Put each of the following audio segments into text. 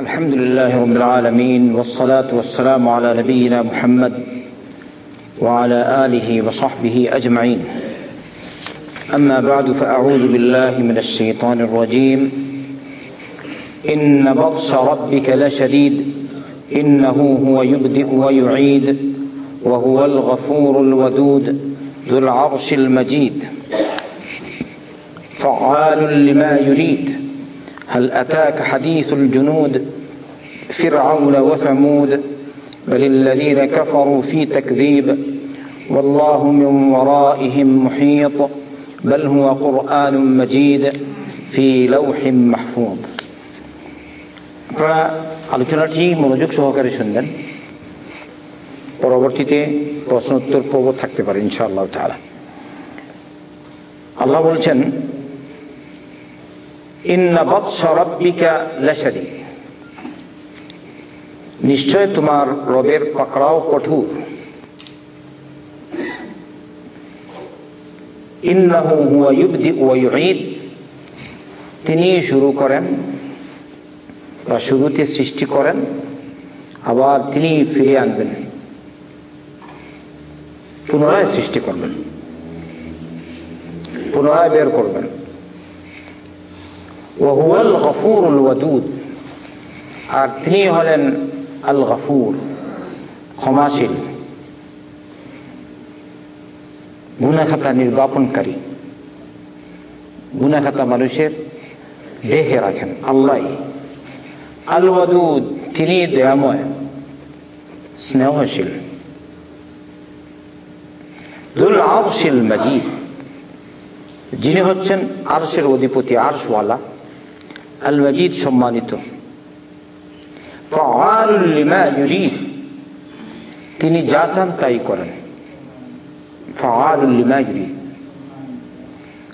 الحمد لله رب العالمين والصلاة والسلام على نبينا محمد وعلى آله وصحبه أجمعين. أما بعد فأعوذ بالله من الشيطان الرجيم. إن بطش ربك لشديد إنه هو يبدئ ويعيد وهو الغفور الودود ذو العرش المجيد. فعال لما يريد. هل أتاك حديث الجنود؟ فرعون وثمود بل الذين كفروا في تكذيب والله من ورائهم محيط بل هو قرآن مجيد في لوح محفوظ আপনারা আলোচনাটি মনোযোগ সহকারে শুনবেন পরবর্তীতে প্রশ্ন উত্তর পর্ব থাকতে পারে ইনশাআল্লাহ তালা আল্লাহ বলছেন ইন্না বৎস রব্বিকা লাশাদি নিশ্চয় তোমার রবের পাকড়াও কঠোর। তিনি শুরু করেন বা শুরুতে সৃষ্টি করেন, আবার তিনি ফিরে আনবেন। পুনরায় সৃষ্টি করবেন। পুনরায় বের করবেন। ওহুয়াল গফুর ওয়াদুদ। আর তিনি হলেন আল গফুর ক্ষমাশীল, গুনাখাতা নির্বাপনকারী। গুনাখাতা মানুষের দেহে রাখেন আল্লাহ আল তিনি দয়াময়, স্নেহশীল। দুল আরশিল মাজিদ, যিনি হচ্ছেন আরশের অধিপতি, আরশওয়ালা। আল মজিদ সম্মানিত। তিনি যা চান তাই করেন।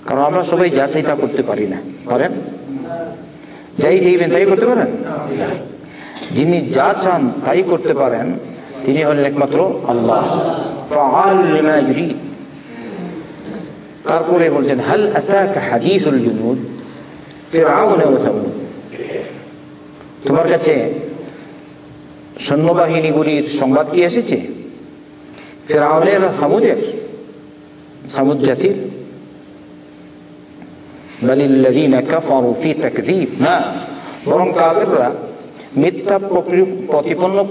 কারণ আমরা সবাই যা চাই তা করতে পারি না। পারেন? যাই চাইবেন তাই করতে পারেন? যিনি যা চান তাই করতে পারেন, তিনি হলেন একমাত্র আল্লাহ। তারপরে বলছেন, হাল হাদিসুল জুনুদ সামুদ তোমার কাছে সৈন্যবাহিনীগুলির সংবাদ কি এসেছে? ফেরাউলের হামুদের সামুদ জাতির। বরং মিথ্যা প্রতিপন্ন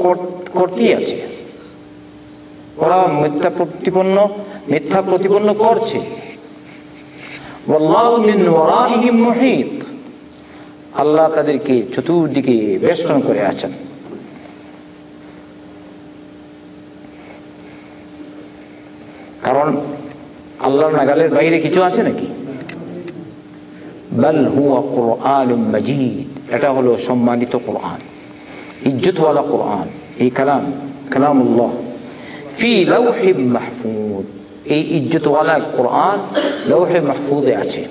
করতেই আছে। ওরা মিথ্যা প্রতিপন্ন মিথ্যা প্রতিপন্ন করছে। আল্লাহ তাদেরকে চতুর্দিকে বেষ্টন করে আছেন। আল্লাহর নাগালের বাইরে কিছু আছে নাকি? কোরআন মজিদ। এটা হলো সম্মানিত কোরআন। ইজ্জতওয়ালা কোরআন। এই কালাম, কালামুল্লাহ। ফি মাহফুদ এই ইজ্জতওয়ালা কোরআন মাহফুদে আছে।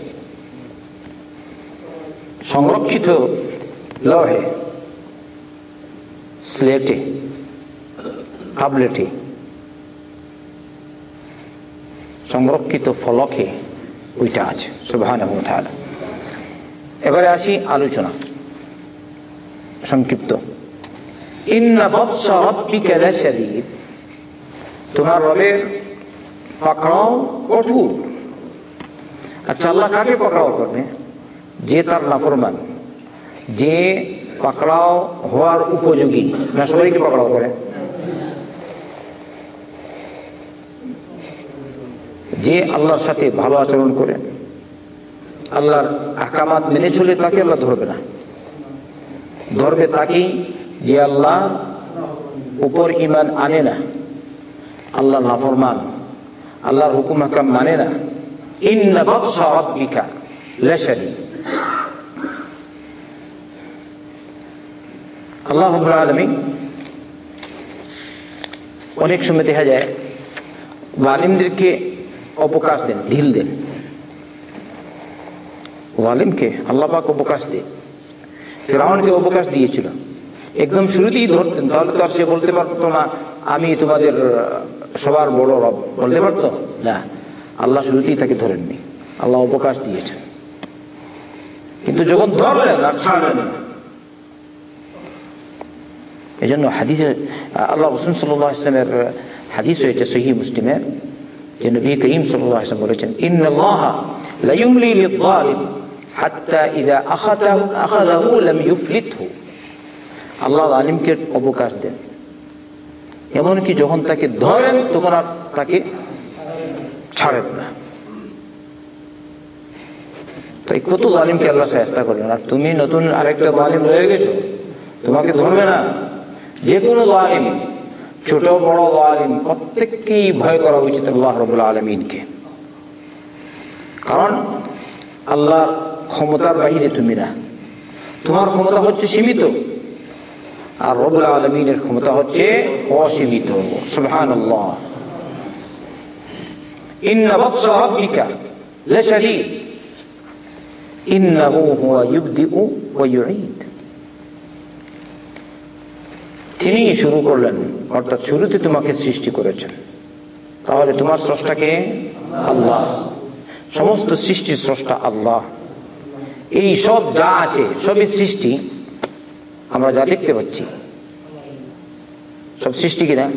সংরক্ষিত লৌহে, স্লেটে সংরক্ষিত ফলকে ওইটা আছে সুবাহান এবারে আসি আলোচনা। সংক্ষিপ্ত। তোমার রবের পাকড়াও কঠোর। আচ্ছা কাকে করবে? যে তার যে পাকড়াও হওয়ার উপযোগী। সবাইকে পাকড়াও করে? যে আল্লাহর সাথে ভালো আচরণ করে, আল্লাহর আকামাত মেনে চলে তাকে আল্লাহ ধরবে না। ধরবে তাকেই যে আল্লাহ উপর ইমান আনে না, আল্লাহ নাফরমান, আল্লাহর হুকুম হাকাম মানে না। আল্লাহ অনেক সময় দেখা যায়, জালিমদেরকে অবকাশ দেন, ঢিল দেন। জালিমকে আল্লাহ পাক অবকাশ দেয় ফেরাউনকে অবকাশ দিয়েছিল। একদম শুরুতেই ধরতেন, তাহলে তো আর সে বলতে পারতো না, আমি তোমাদের সবার বড় রব। বলতে পারতো? না। আল্লাহ শুরুতেই তাকে ধরেননি। আল্লাহ অবকাশ দিয়েছেন। কিন্তু যখন ধরলেন আর ছাড়লেন এই জন্য হাদিসে, আল্লাহ রসুন সাল্লাহ ইসলামের হাদিস হয়েছে সহি মুসলিমের। যে নবী করিম সাল্লাহ ইসলাম বলেছেন আল্লাহ আলিমকে অবকাশ দেন। এমনকি যখন তাকে ধরেন, তখন আর তাকে ছাড়েন না। তাই কত জালিমকে আল্লাহ চেষ্টা করলেন, আর তুমি নতুন আরেকটা জালিম রয়ে গেছো, তোমাকে ধরবে না। যে কোনো জালিম ছোট বড় জালিম, প্রত্যেককেই ভয় করা উচিত আল্লাহ রবুল আলমিনকে। কারণ আল্লাহর ক্ষমতার বাহিরে তুমি না তোমার ক্ষমতা হচ্ছে সীমিত, আর রবুল আলমিনের ক্ষমতা হচ্ছে অসীমিত। সুবহান আল্লাহ ইন্ন তিনি শুরু করলেন, অর্থাৎ শুরুতে তোমাকে সৃষ্টি করেছেন। তাহলে তোমার স্রষ্টাকে আল্লাহ। সমস্ত সৃষ্টির স্রষ্টা আল্লাহ। এই সব যা আছে, সবই সৃষ্টি। আমরা যা দেখতে পাচ্ছি, সব সৃষ্টি কিনা?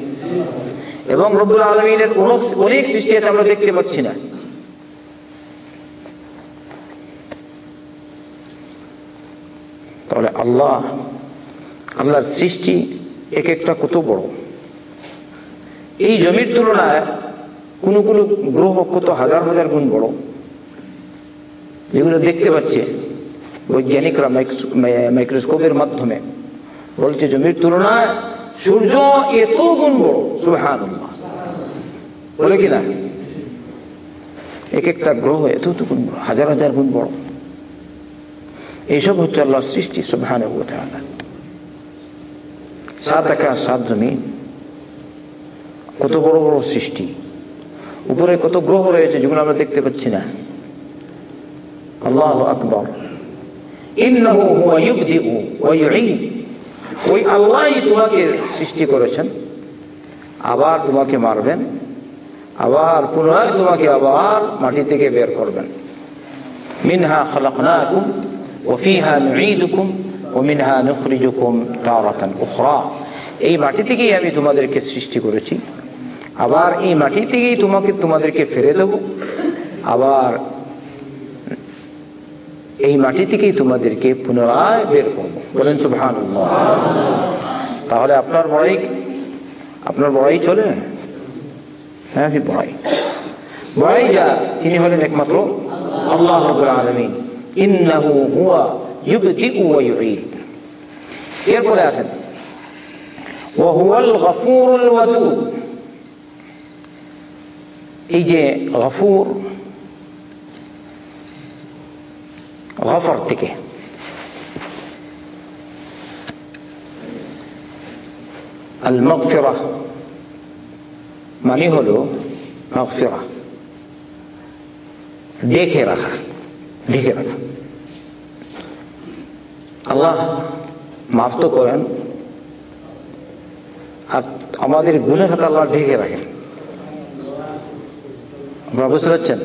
এবং রব্বুল আলমিনের অনেক সৃষ্টি আছে, আমরা দেখতে পাচ্ছি না। তাহলে আল্লাহ, আল্লাহর সৃষ্টি এক একটা কত বড়। এই জমির তুলনায় কোনো কোনো গ্রহ কত হাজার হাজার গুণ বড়। যেগুলো দেখতে পাচ্ছে বৈজ্ঞানিকরা মাইক্রোস্কোপের মাধ্যমে। বলছে জমির তুলনায় সূর্য এত গুণ বড় সুহান বলে কিনা এক একটা গ্রহ এত গুণ বড়, হাজার হাজার গুণ বড়। এইসব হচ্ছে আল্লাহর সৃষ্টি সুবহান সাত আকাশ সাত জমি কত বড় বড় সৃষ্টি। উপরে কত গ্রহ রয়েছে যেগুলো আমরা দেখতে পাচ্ছি না। আল্লাহ আকবর। ওই আল্লাহ তোমাকে সৃষ্টি করেছেন। আবার তোমাকে মারবেন। আবার পুনরায় তোমাকে আবার মাটি থেকে বের করবেন। মিনহা খালাকুম ওফিহা নুকুম ওমিনহা নখরিজুকুম তারাতান উখরা। এই মাটি থেকেই আমি তোমাদেরকে সৃষ্টি করেছি। আবার এই মাটি থেকেই তোমাকে, তোমাদেরকে ফেরে দেব। আবার এই মাটি থেকেই তোমাদেরকে পুনরায় বের করব। বলেন সুভান তাহলে আপনার বড়াই আপনার বড়াই চলে? হ্যাঁ বড়াই বড়াই। যা তিনি হলেন একমাত্র আল্লাহ আলমিন। ইন্নাহু হুয়া ইউবদিউ ওয়া ইউঈদ এরপরে আসেন ওয়া হুয়াল গফুরুল ওয়াদুদ এই যে গফুর গফর থেকে আল মগফিরা মানে হলো মগফিরা দেখে রাখা ঢেকে রাখা আল্লাহ মাফ তো করেন। আর আমাদের গুনে খাতা আল্লাহ ঢেকে রাখেন। আপনারা বুঝতে পারছেন?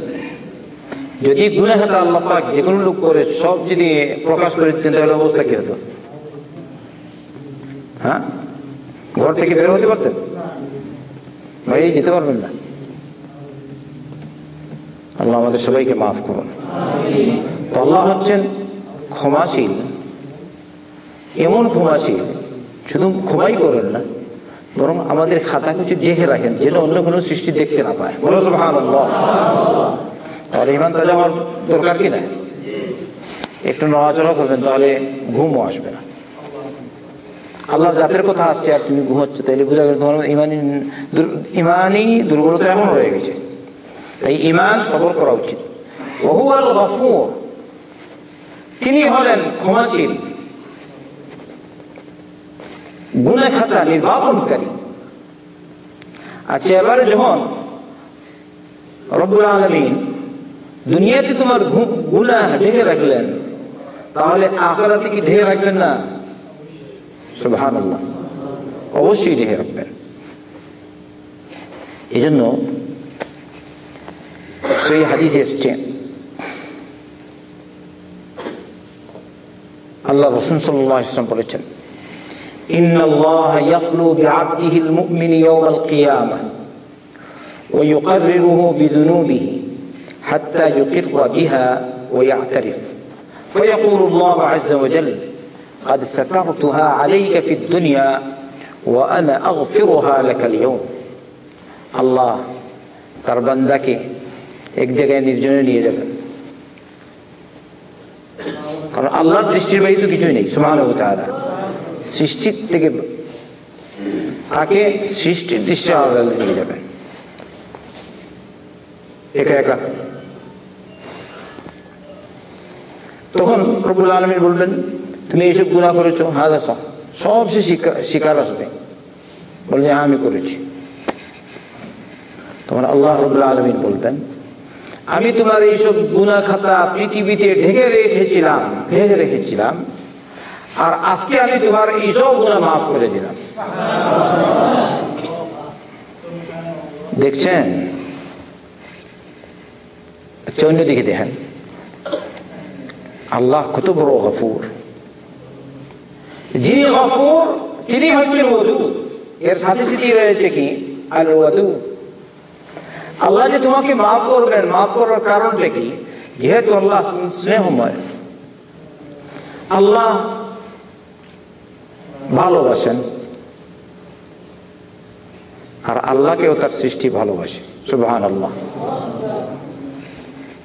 যদি গুনে খাতা আল্লাহ পাক যে কোনো লোক করে সব যদি প্রকাশ করে দিতেন, তাহলে অবস্থা কি হতো? হ্যাঁ? ঘর থেকে বের হতে পারতেন? বাইরে যেতে পারবেন না। আল্লাহ আমাদের সবাইকে মাফ করুন। তো আল্লাহ হচ্ছেন ক্ষমাশীল। এমন ক্ষমাশীল শুধু ক্ষমাই করেন না, বরং আমাদের খাতা কিছু দেখে রাখেন, যেন অন্য কোনো সৃষ্টি দেখতে না পায়। তাহলে ইমান তাজা হওয়ার দরকার কি না? একটু নড়াচড়া করবেন, তাহলে ঘুমও আসবে না। আল্লাহর জাতের কথা আসছে, আর তুমি ঘুমাচ্ছ, তাইলে বোঝা গেল তোমার ইমানি ইমানই দুর্বলতা এমন হয়ে গেছে। তাই ইমান সবর করা উচিত। ওহুয়াল গফুর। তিনি হলেন ক্ষমাশীল। গুনে খাতা নির্বাপনকারী। আচ্ছা এবারে যখন রব্বুল আলমিন দুনিয়াতে তোমার গুণা ঢেকে রাখলেন, তাহলে আখরাতে কি ঢেকে রাখবেন না? আল্লাহ অবশ্যই ঢেকে রাখবেন। এই জন্য সেই হাদিস এসছে, আল্লাহ রসুন সাল্লাম বলেছেন إن الله يخلو بعبده المؤمن يوم القيامة ويقرره بذنوبه حتى يقر بها ويعترف فيقول الله عز وجل قد سترتها عليك في الدنيا وأنا أغفرها لك اليوم الله তার বান্দাকে এক জায়গায় নির্জনে নিয়ে যাবেন কারণ আল্লাহর দৃষ্টির বাইরে তো কিছুই নেই সমান তারা সৃষ্টির থেকে তাকে সৃষ্টির দৃষ্টি আলাদা নিয়ে যাবে। একা একা। তখন প্রবুল আলমীর বলবেন তুমি এইসব গুণা করেছ? হাদা সব সব সে শিকার আসবে। বলছে হ্যাঁ আমি করেছি। তখন আল্লাহ রবুল্লা আলমিন বলবেন, আমি তোমার এইসব গুণা খাতা পৃথিবীতে ঢেকে রেখেছিলাম ঢেকে রেখেছিলাম আর আজকে আমি তোমার এইসব গুণা মাফ করে দিলাম। দেখছেন? অন্যদিকে দেখেন। আল্লাহ কত বড় গফুর। যিনি গফুর, তিনি হচ্ছেন ওদু এর সাথে সাথে রয়েছে কি? আল ওয়াদু আল্লাহ যে তোমাকে মাফ করবেন, মাফ করার কারণটা কি? যেহেতু আল্লাহ স্নেহময়। আল্লাহ ভালোবাসেন। আর আল্লাহকেও তার সৃষ্টি ভালোবাসে। সুবহান আল্লাহ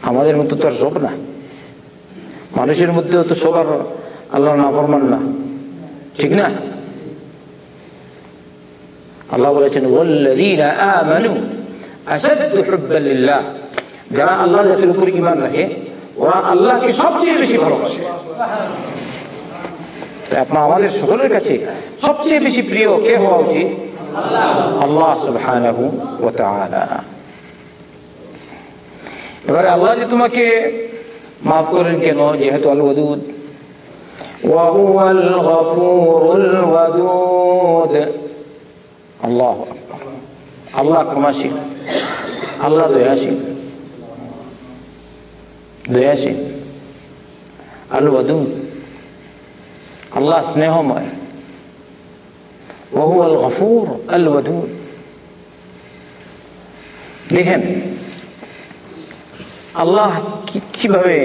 আমাদের মধ্যে তো আর সব না। মানুষের মধ্যেও তো সবার আল্লাহ না ফরমান না। ঠিক না? আল্লাহ বলেছেন যারা আল্লাহর জাতির উপর ঈমান রাখে, ওরা আল্লাহকে সবচেয়ে বেশি ভালোবাসে। আমাদের সকলের কাছে সবচেয়ে বেশি প্রিয় কে হওয়া উচিত আল্লাহ সুবহানাহু ওয়া তাআলা এবারে আল্লাহ যে তোমাকে মাফ করেন কেন যেহেতু আল ওয়াদুদ وهو الغفور الودود الله أكبر আল্লাহ ক্ষমাশীল আল্লাহ দয়াশীল দয়াশীল আল ওয়াদুদ আল্লাহ স্নেহময়। বহু আল গফুর আল দেখেন, আল্লাহ কীভাবে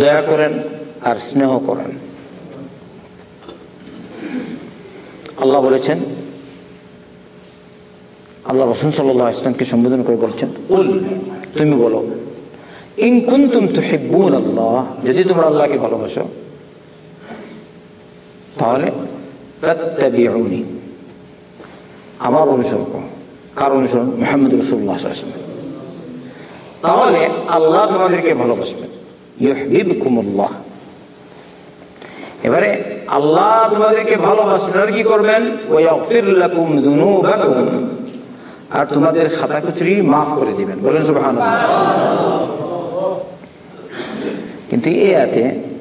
দয়া করেন আর স্নেহ করেন? আল্লাহ বলেছেন, আল্লাহ রসুন সাল্লাহ ইসলামকে সম্বোধন করে বলছেন, উল, তুমি বলো ইনকুন তুম তো হেব্বুল আল্লাহ যদি তোমরা আল্লাহকে ভালোবাসো তাহলে ফাত্তাবিউনি। আমার অনুসরণ করো। কার অনুসরণ? মোহাম্মদ রসুল্লাহ তাহলে আল্লাহ তোমাদেরকে ভালোবাসবেন। ইউহিবকুমুল্লাহ এবারে আল্লাহ তোমাদেরকে ভালোবাসবেন। কি করবেন? লাকুম যুনুবাকুম আর তোমাদের খাতা খুচরি মাফ করে দিবেন। বলেন সুবহানাল্লাহ। কিন্তু এই আয়াতে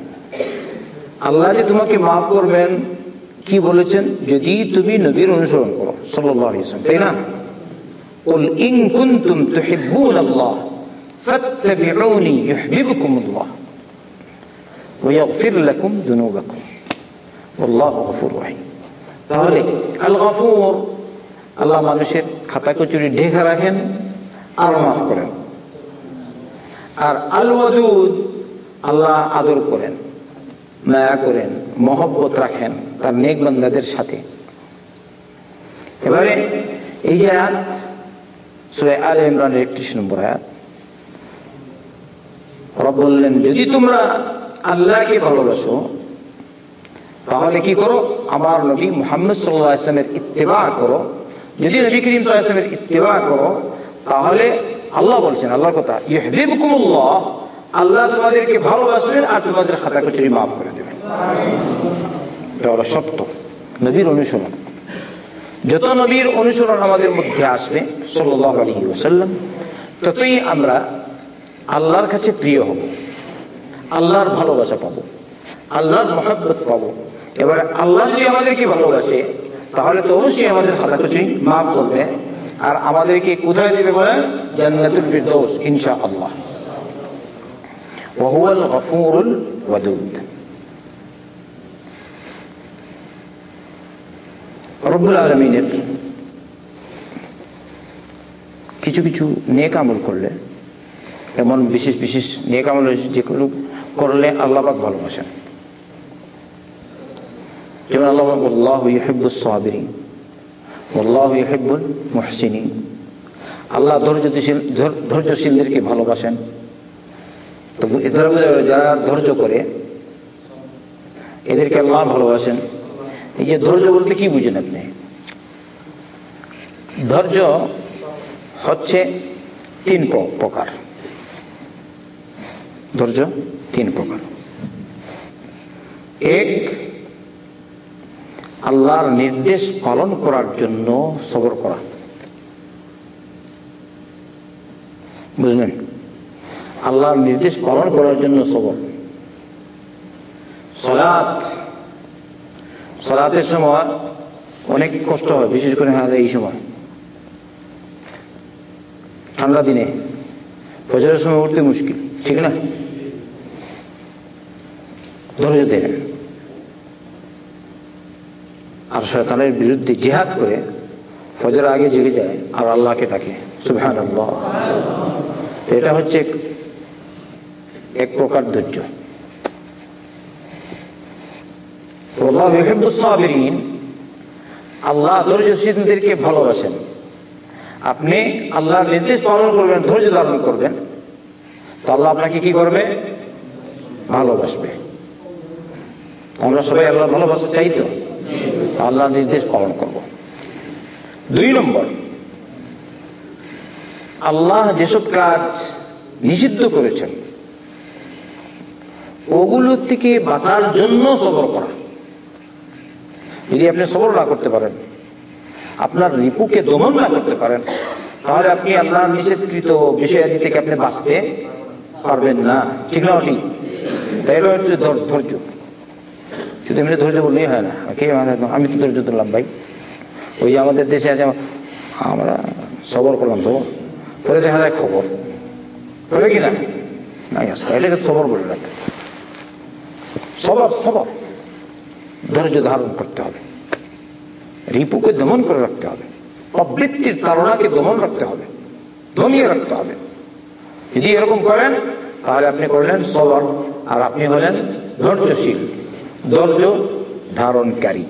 আল্লাহ যে তোমাকে মাফ করবেন কি বলেছেন যদি তুমি নবীর অনুসরণ করো সাল্লাল্লাহু আলাইহি ওয়াসাল্লাম তাই না قل إن كنتم تحبون الله فاتبعوني يحببكم الله ويغفر لكم ذنوبكم والله غفور رحيم তাহলে আল গফুর আল্লাহ মানুষের খাতা কচুরি ঢেকে রাখেন আর মাফ করেন আর আল ওয়াদুদ আল্লাহ আদর করেন মায়া করেন, মহব্বত রাখেন তার নেক বান্দাদের সাথে। এবারে এই যে আয়াত, সুরে আল ইমরানের একত্রিশ নম্বর আয়াত বললেন, যদি তোমরা আল্লাহকে ভালোবাসো, তাহলে কি করো? আমার নবী মোহাম্মদ সাল্লাহ ইসলামের ইত্তেবা করো। যদি নবী করিম সাল্লাহ ইসলামের ইত্তেবা করো, তাহলে আল্লাহ বলছেন, আল্লাহর কথা ইহবিবকুমুল্লাহ আল্লাহ তোমাদেরকে ভালোবাসবেন আর তোমাদের খাতা কচুরি মাফ করে দেবেন। এটা হলো সত্য। নবীর অনুসরণ। যত নবীর অনুসরণ আমাদের মধ্যে আসবে ওসাল্লাম ততই আমরা আল্লাহর কাছে প্রিয় হব। আল্লাহর ভালোবাসা পাবো। আল্লাহর মহাব্বত পাবো। এবারে আল্লাহ যদি আমাদেরকে ভালোবাসে, তাহলে তো অবশ্যই আমাদের খাতা কিছুই মাফ করবে। আর আমাদেরকে কোথায় দেবে বলেন? জান্নাতুল ফিরদৌস ইনশা আল্লাহ وهو الغفور الودود রব্বুল আলমিনের কিছু কিছু নেক আমল করলে এমন বিশেষ বিশেষ নেক আমল রয়েছে যেগুলো করলে আল্লাহ পাক ভালোবাসেন যেমন আল্লাহ আল্লাহ ইহেবুল সাহাবিরিন আল্লাহ ইহেবুল মহসিনী আল্লাহ ধৈর্যশীল ধৈর্যশীলদেরকে ভালোবাসেন তো যারা ধৈর্য করে, এদেরকে আল্লাহ ভালোবাসেন। এই যে ধৈর্য বলতে কি বুঝেন আপনি? ধৈর্য হচ্ছে তিন প্রকার। ধৈর্য তিন প্রকার। এক, আল্লাহর নির্দেশ পালন করার জন্য সবর করা। বুঝলেন? আল্লাহর নির্দেশ পালন করার জন্য সবর। সলাৎ। সলাতের সময় অনেক কষ্ট হয়, বিশেষ করে হ্যাঁ এই সময়। ঠান্ডা দিনে। ফজরের সময় উঠতে মুশকিল, ঠিক না? ধৈর্য দেয় আর শয়তানের বিরুদ্ধে জেহাদ করে ফজর আগে জেগে যায় আর আল্লাহকে ডাকে। সুবহান আল্লাহ এটা হচ্ছে এক প্রকার ধৈর্য। আল্লাহ ধৈর্যশীলদেরকে ভালোবাসেন। আপনি আল্লাহর নির্দেশ পালন করবেন, ধৈর্য ধারণ করবেন। তো আল্লাহ আপনাকে কি করবে? ভালোবাসবে। আমরা সবাই আল্লাহ ভালোবাসা চাই তো? আল্লাহ নির্দেশ পালন করব। দুই নম্বর, আল্লাহ যেসব কাজ নিষিদ্ধ করেছেন ওগুলো থেকে বাঁচার জন্য সবর করা। যদি আপনি সবর না করতে পারেন, আপনার রিপুকে দমন না করতে পারেন, তাহলে আপনি আল্লাহ নিষেধকৃত বিষয়াদি থেকে আপনি বাঁচতে পারবেন না। ঠিক না ঠিক? তাই হচ্ছে ধৈর্য। শুধু এমনি ধৈর্য বললেই হয় না। কে আমি তো ধৈর্য ধরলাম ভাই। ওই যে আমাদের দেশে আছে আমরা সবর করলাম, সবর। পরে দেখা যায় খবর। করে কি না? নাই আসতে সবর বলে রাখতে ধৈর্য ধারণ করতে হবে। রিপুকে দমন করে রাখতে হবে। প্রবৃত্তির তাড়নাকে দমন রাখতে হবে। দমিয়ে রাখতে হবে। যদি এরকম করেন, তাহলে আপনি করলেন সবর, আর আপনি হলেন ধৈর্যশীল, ধৈর্য ধারণকারী।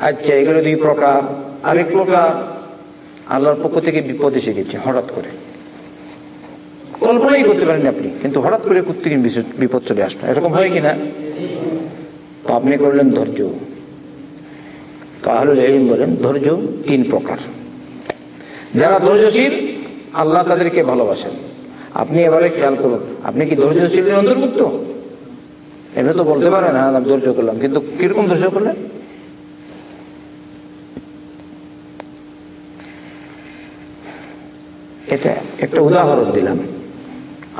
আচ্ছা এগুলো দুই প্রকার। আরেক প্রকার, আল্লাহর পক্ষ থেকে বিপদ এসে গেছে, হঠাৎ করে। কল্পনাই করতে পারেন আপনি। কিন্তু হঠাৎ করে থেকে বিপদ চলে আসলো। এরকম হয় কিনা? তো আপনি করলেন ধৈর্য। তাহলে বলেন, ধৈর্য তিন প্রকার। যারা ধৈর্যশীল, আল্লাহ তাদেরকে ভালোবাসেন। আপনি এবারে খেয়াল করুন, আপনি কি ধৈর্যশীলের অন্তর্ভুক্ত? এমনি তো বলতে পারেন হ্যাঁ আমি ধৈর্য করলাম, কিন্তু কীরকম ধৈর্য করলেন? এটা একটা উদাহরণ দিলাম।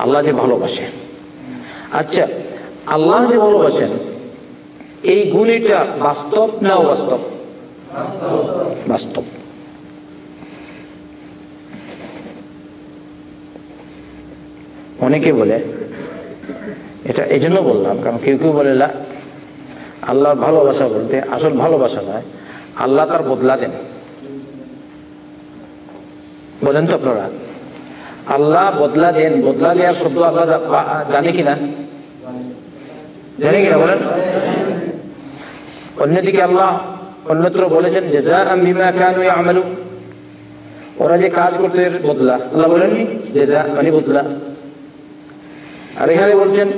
আল্লাহ যে ভালোবাসেন। আচ্ছা আল্লাহ যে ভালোবাসেন, এই গুণ এটা বাস্তব না অবাস্তব? বাস্তব। অনেকে বলে, এটা এই জন্য বললাম, কারণ কেউ কেউ বলে না আল্লাহর ভালোবাসা বলতে আসল ভালোবাসা নয়, আল্লাহ তার বদলা দেন। বলেন তো আপনারা। আল্লাহ বদলা দেন, বদলা দেওয়ার শব্দ আল্লাহ জানে কিনা? জানে কিনা বলেন? অন্যদিকে আল্লাহ অন্যত্র বলেছেন কানু আমালু ওরা যে কাজ করতে বদলা। আল্লাহ বলেননি মানে বদলা। আর এখানে বলছেন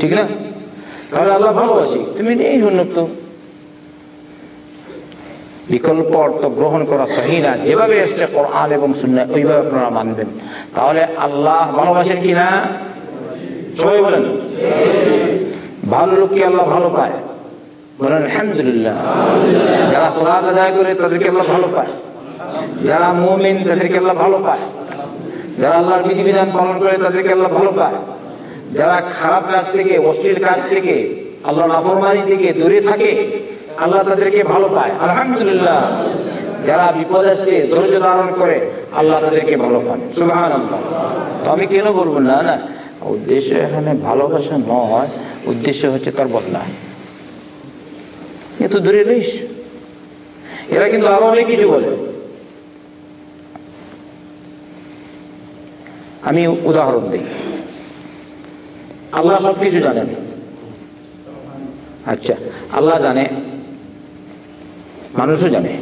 ঠিক না? তাহলে আল্লাহ ভালোবাসি। তুমি নেই উন্নত বিকল্প অর্থ গ্রহণ করা সহি না। যেভাবে এসছে কোরআন এবং শূন্য ওইভাবে আপনারা মানবেন। তাহলে আল্লাহ ভালোবাসেন কিনা সবাই বলেন। ভালো লোক কি আল্লাহ ভালো পায়? বলেন, আলহামদুলিল্লাহ। যারা সলাদ আদায় করে, তাদেরকে আল্লাহ ভালো পায়। যারা মুমিন, তাদেরকে আল্লাহ ভালো পায়। যারা আল্লাহর বিধিবিধান পালন করে, তাদেরকে আল্লাহ ভালো পায়। যারা খারাপ কাজ থেকে, অশ্লীল কাজ থেকে আল্লাহ নাফরমানি থেকে দূরে থাকে আল্লাহ তাদেরকে ভালো পায়। আলহামদুলিল্লাহ। যারা বিপদ আসছে ধৈর্য ধারণ করে, আল্লাহ তাদেরকে ভালো পান। সুহান তো আমি কেন বলব না না? উদ্দেশ্য এখানে ভালোবাসা নয়, উদ্দেশ্য হচ্ছে তার বদলা। এ তো দূরে রইস এরা কিন্তু আরও অনেক কিছু বলে। আমি উদাহরণ দিই। আল্লাহ সবকিছু জানেন। আচ্ছা আল্লাহ জানে মানুষও জানে।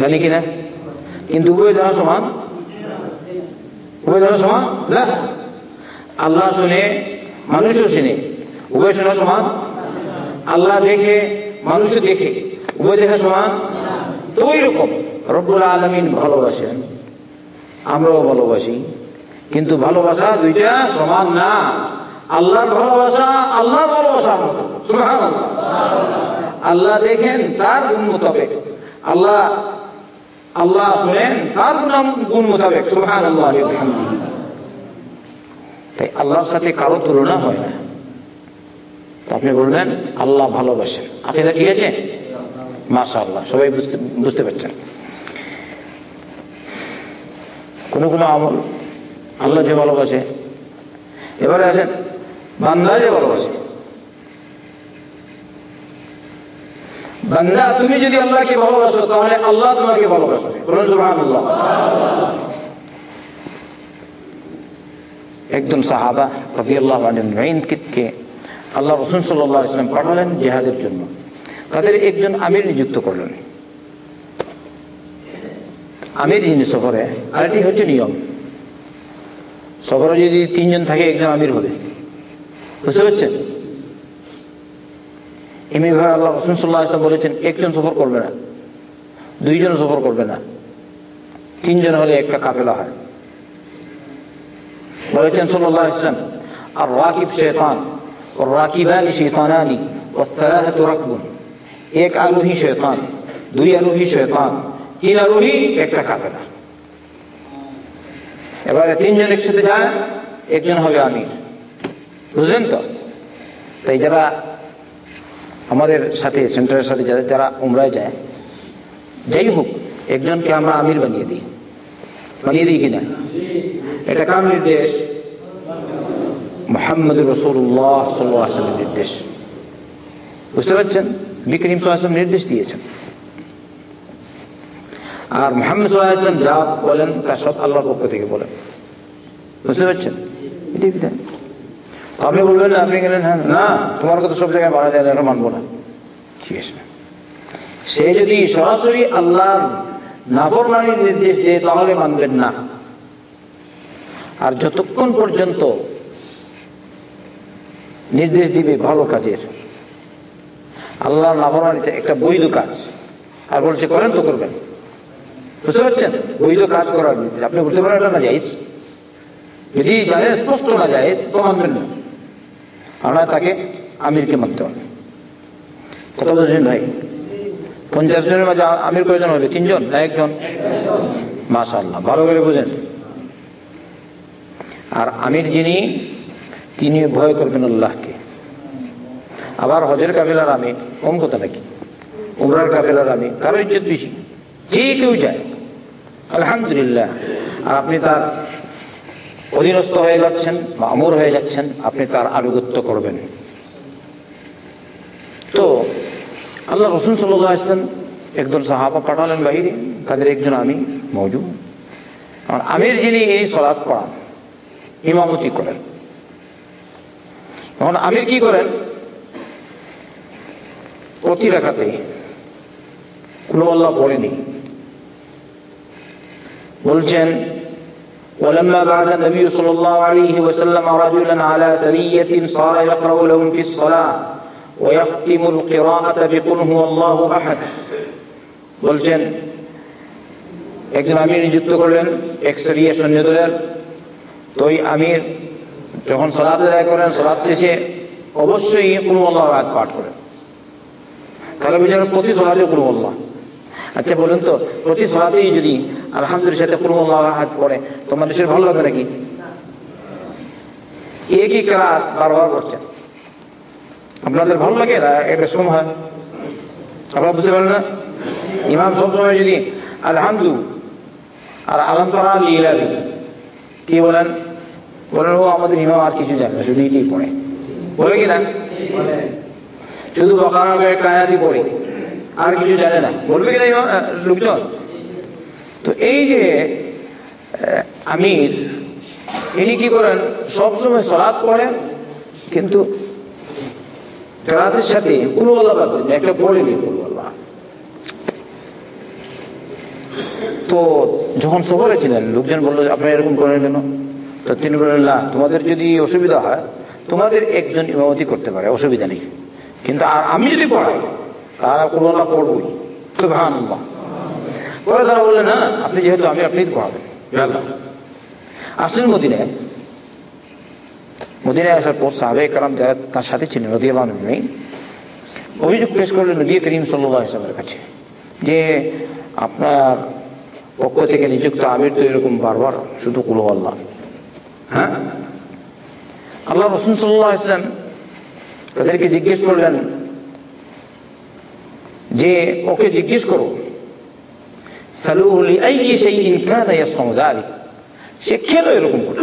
জানি কিনা কিন্তু উভয় জানা সমান? উভয় জানা সমান? না। আল্লাহ শুনে, মানুষও শুনে। উভয় শোনা সমান? আল্লাহ দেখে, মানুষও দেখে। উভয় দেখা সমান? তো ওই রকম রব্বুল আলমিন ভালোবাসেন। আমরাও ভালোবাসি। কিন্তু ভালোবাসা দুইটা সমান না। আল্লাহর ভালোবাসা আল্লাহ ভালোবাসা আল্লাহ দেখেন তার গুণ মোতাবেক। আল্লাহ আল্লাহ শুনেন তার গুণ মোতাবেক। সুহান আল্লাহ তাই আল্লাহর সাথে কারও তুলনা হয় না। আপনি বলবেন, আল্লাহ ভালোবাসেন। আকিদা ঠিক আছে? মাসা আল্লাহ সবাই বুঝতে বুঝতে পারছেন। কোন কোন আমল আল্লাহ যে ভালোবাসে। এবারে আছেন বান্দা যে ভালোবাসে। বান্দা, তুমি যদি আল্লাহকে ভালোবাসো, তাহলে আল্লাহ তোমাকে সুবহানাল্লাহ। একজন সাহাবা জন্য। তাদের একজন আমির নিযুক্ত করলেন। আমির হচ্ছে নিয়ম। যদি তিনজন থাকে, একজন আমির হবে। বুঝতে পারছেন? এমনিভাবে আল্লাহ রসুন সাল্লাহ বলেছেন, একজন সফর করবে না। দুইজন সফর করবে না। তিনজন হলে একটা কাফেলা হয়। বলেছেন সাল্লাহ ইসলাম আর রাকিব শেতান ও রাকিবানি শেতানানি ও সালাহাত রাকবুন। এক আরোহী শেতান দুই আরোহী শেতান তিন আরোহী একটা কাফেলা। এবারে তিনজন একসাথে যায়, একজন হবে আমির। বুঝলেন তো? তাই যারা আমাদের সাথে, সেন্টারের সাথে যাদের যারা উমরায় যায়, যাই হোক, একজনকে আমরা আমির বানিয়ে দিই। বানিয়ে দিই কিনা? এটা কার নির্দেশ? মোহাম্মদ রসুল্লাহ সাল্লামের নির্দেশ। বুঝতে পারছেন? বিক্রিম সাল্লাম নির্দেশ দিয়েছেন। আর মোহাম্মদ সাল্লাহাম যা বলেন, তা সব আল্লাহর পক্ষ থেকে বলেন। বুঝতে পারছেন? এটাই বিধান। আপনি বলবেন আপনি গেলেন হ্যাঁ। না। তোমার কথা সব জায়গায় মানা যায় না মানবো না। ঠিক আছে। সে যদি সরাসরি আল্লাহর নাফরমানির নির্দেশ দেয় তাহলে মানবেন না। আর যতক্ষণ পর্যন্ত নির্দেশ দিবে ভালো কাজের আল্লাহ নাফরমানি একটা বৈধ কাজ। আর বলছে করেন তো করবেন। বুঝতে পারছেন? বৈধ কাজ করার নির্দেশ। আপনি বুঝতে পারেন এটা না যাইজ যদি জানেন স্পষ্ট না যায় তো মানবেন না। আমরা তাকে আমিরকে মানতে হবে। কত বুঝলেন ভাই? পঞ্চাশ জনের মাঝে আমির কয়জন হবে? তিনজন না একজন? মাশাল্লাহ ভালো করে বুঝেন। আর আমির যিনি তিনি ভয় করবেন আল্লাহকে। আবার হজের কাবিলার আমি কম কথা নাকি? উমরার কাবিলার আমি কারও ইজ্জত বেশি। যে কেউ যায় আলহামদুলিল্লাহ। আর আপনি তার অধীনস্থ হয়ে যাচ্ছেন বা মামুর হয়ে যাচ্ছেন, আপনি তার আনুগত্য করবেন। তো, আল্লাহ রসুন সাল্লাহ আসলেন একজন সাহাবা পাঠালেন বাহিরে, তাদের একজন আমি মৌজুদ আমির যিনি এই সলাৎ পড়ান, ইমামতি করেন। এখন আমির কি করেন? প্রতি রেখাতে কোনো আল্লাহ পড়েনি বলছেন ولما بعث النبي صلى الله عليه وسلم رجلا على سرية صار يقرأ لهم في الصلاة ويختم القراءة بقل هو الله أحد বলছেন একজন আমির নিযুক্ত করলেন এক সরিয়া সৈন্যদলের তো ওই আমির যখন সলাৎ আদায় করেন সলাৎ শেষে অবশ্যই কোনো আল্লাহ আয়াত পাঠ করেন তাহলে বুঝলেন প্রতি সলাতে কোনো আল্লাহ আচ্ছা বলুন তো, প্রতি সলাতেই যদি আলহামদুলিল্লাহ সাথে হাত পড়ে তোমাদের সে ভালো লাগবে নাকি? একই কেরাত বারবার করছেন আপনাদের ভালো লাগে? একটা সময় আপনারা বুঝতে পারেন না? ইমাম সবসময় যদি আলহামদু আর আলম তারা লীলা কি বলেন? বলেন, ও আমাদের ইমাম আর কিছু জানে শুধু এটাই পড়ে। বলে কি না? শুধু বকানোর একটা আয়াতই পড়ে। আর কিছু জানে না। বলবে কি না ইমাম লোকজন? তো এই যে আমির, ইনি কি করেন? সবসময় সলাদ পড়েন, কিন্তু কেরাতের সাথে দেন, একটা পড়েনি কুলওয়াল্লাহ তো যখন সফরে ছিলেন, লোকজন বলল আপনি এরকম করেন কেন? তো তিনি বললেন, না, তোমাদের যদি অসুবিধা হয়, তোমাদের একজন ইমামতি করতে পারে, অসুবিধা নেই। কিন্তু আমি যদি পড়াই তারা কুলওয়াল্লাহ পড়বই। সুবহানাল্লাহ। পরে তারা বললেন, না, আপনি যেহেতু, আমি আপনি আসলেন মদিনায়। মদিনায় আসার পর সাহাবে কালাম যারা তার সাথে ছিলেন, রদিয়াল্লাহ নেই অভিযোগ পেশ করলেন নবী করিম সাল্লাহ ইসলামের কাছে যে আপনার পক্ষ থেকে নিযুক্ত আমির তো এরকম বারবার, শুধু কুলো আল্লাহ। হ্যাঁ? আল্লাহ রসুন সাল্লাহ ইসলাম তাদেরকে জিজ্ঞেস করলেন যে ওকে জিজ্ঞেস করো সালুহলি আই সেই ইনকান সে কেন এরকম করে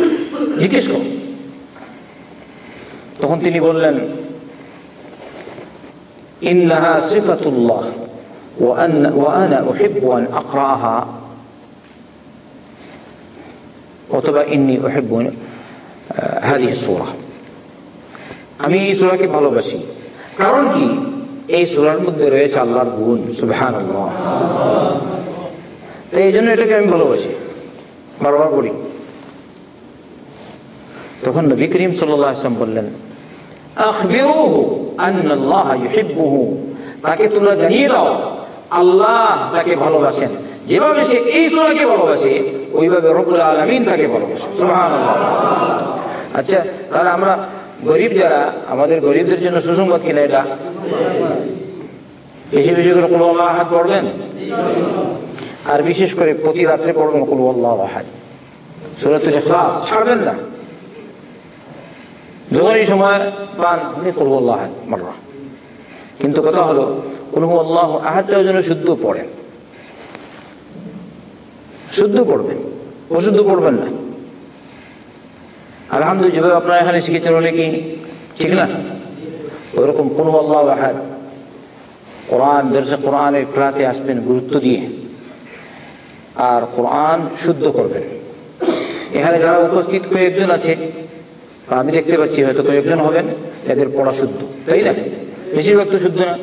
জিজ্ঞেস করো তখন তিনি বললেন إنها صفة الله وأن وأنا أحب أن أقرأها অথবা ইন্নি أحب هذه السورة আমি এই সূরাকে ভালোবাসি কারণ কি এই সুরার মধ্যে রয়েছে আল্লাহর গুণ, সুবহানাল্লাহ। তো এই জন্য এটাকে আমি ভালোবাসি, বারবার পড়ি তখন নবী করিম সাল্লাল্লাহু আলাইহি ওয়াসাল্লাম বললেন তাকে তোমরা জানিয়ে দাও, আল্লাহ তাকে ভালোবাসেন। যেভাবে সে এই সূরাকে ভালোবাসে, ওইভাবে রব্বুল আলামিন তাকে ভালোবাসে আচ্ছা তাহলে আমরা গরিব যারা, আমাদের গরিবদের জন্য সুসংবাদ কিনা এটা? বেশি বেশি করে কোনো আল্লাহ পড়বেন? আর বিশেষ করে প্রতি রাত্রে পড়বেন কোনো আল্লাহ ছাড়বেন না। যখন এই সময় পান, আপনি করব আল্লাহ কিন্তু কথা হলো কোনো আল্লাহ আহাদটাও যেন শুদ্ধ পড়েন। শুদ্ধ পড়বেন, অশুদ্ধ পড়বেন না। আলহামদুলিল্লাহ আপনারা এখানে শিখেছেন অনেকেই ঠিক না? ওইরকম কোনো আল্লাহ আহাদ কোরআন দর্শক কোরআনের ক্লাসে আসবেন গুরুত্ব দিয়ে। আর কোরআন শুদ্ধ করবেন। এখানে যারা উপস্থিত কয়েকজন আছে, আমি দেখতে পাচ্ছি হয়তো কয়েকজন হবেন, এদের পড়া শুদ্ধ, তাই না? বেশিরভাগ তো শুদ্ধ না।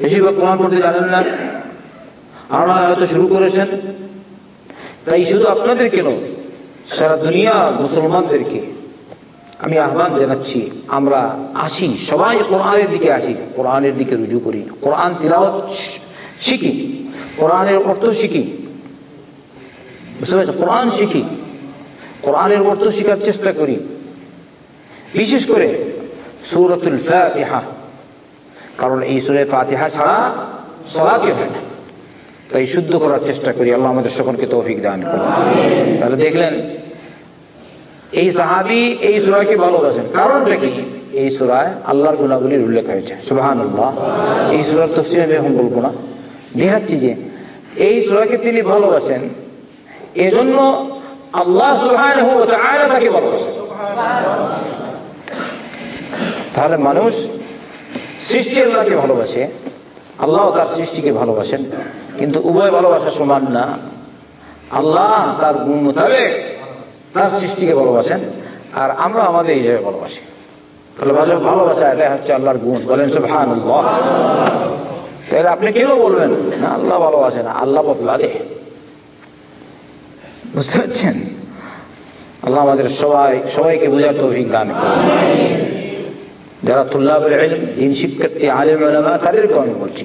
বেশিরভাগ কোরআন পড়তে জানেন না। আমরা হয়তো শুরু করেছেন। তাই শুধু আপনাদের কেন সারা দুনিয়া মুসলমানদেরকে আমি আহ্বান জানাচ্ছি, আমরা আসি, সবাই কোরআনের দিকে আসি, কোরআনের দিকে রুজু করি, কোরআন তিলাওয়াত শিখি, কোরআনের অর্থ শিখি। বুঝতে পারছ? কোরআন শিখি, কোরআনের অর্থ শেখার চেষ্টা করি। বিশেষ করে সৌরতুল ফাতিহা, কারণ এই সুরে ফাতিহা ছাড়া সলাতে হয় না। তাই শুদ্ধ করার চেষ্টা করি। আল্লাহ আমাদের সকলকে তৌফিক দান করুন। তাহলে দেখলেন এই সাহাবি এই সুরাকে ভালোবাসেন। কারণটা কি? এই সুরায় আল্লাহর গুণাগুলির উল্লেখ হয়েছে। সুবাহান আল্লাহ এই সুরার তফসিল আমি এখন বলব না। দেখাচ্ছি যে এই সুরাকে তিনি ভালোবাসেন, এজন্য আল্লাহ তাআলা তাকে ভালোবাসেন। তাহলে মানুষ সৃষ্টি আল্লাহকে ভালোবাসে, আল্লাহ তার সৃষ্টিকে ভালোবাসেন, কিন্তু উভয় ভালোবাসা সমান না। আল্লাহ তার গুণ মোতাবেক তার সৃষ্টিকে ভালোবাসেন, আর আমরা আমাদের হিসেবে ভালোবাসি। তাহলে ভাষা ভালোবাসা এটা হচ্ছে আল্লাহর গুণ। বলেন সুবহান তাহলে আপনি কেন বলবেন? না, আল্লাহ ভালোবাসে না, আল্লাহ বদলা দে বুঝতে পারছেন? আল্লাহ আমাদের সবাই, সবাইকে বোঝার তৌফিক দান যারা তুল্লাবের দিন শিক্ষার্থী আলিম তাদেরকে আমি বলছি,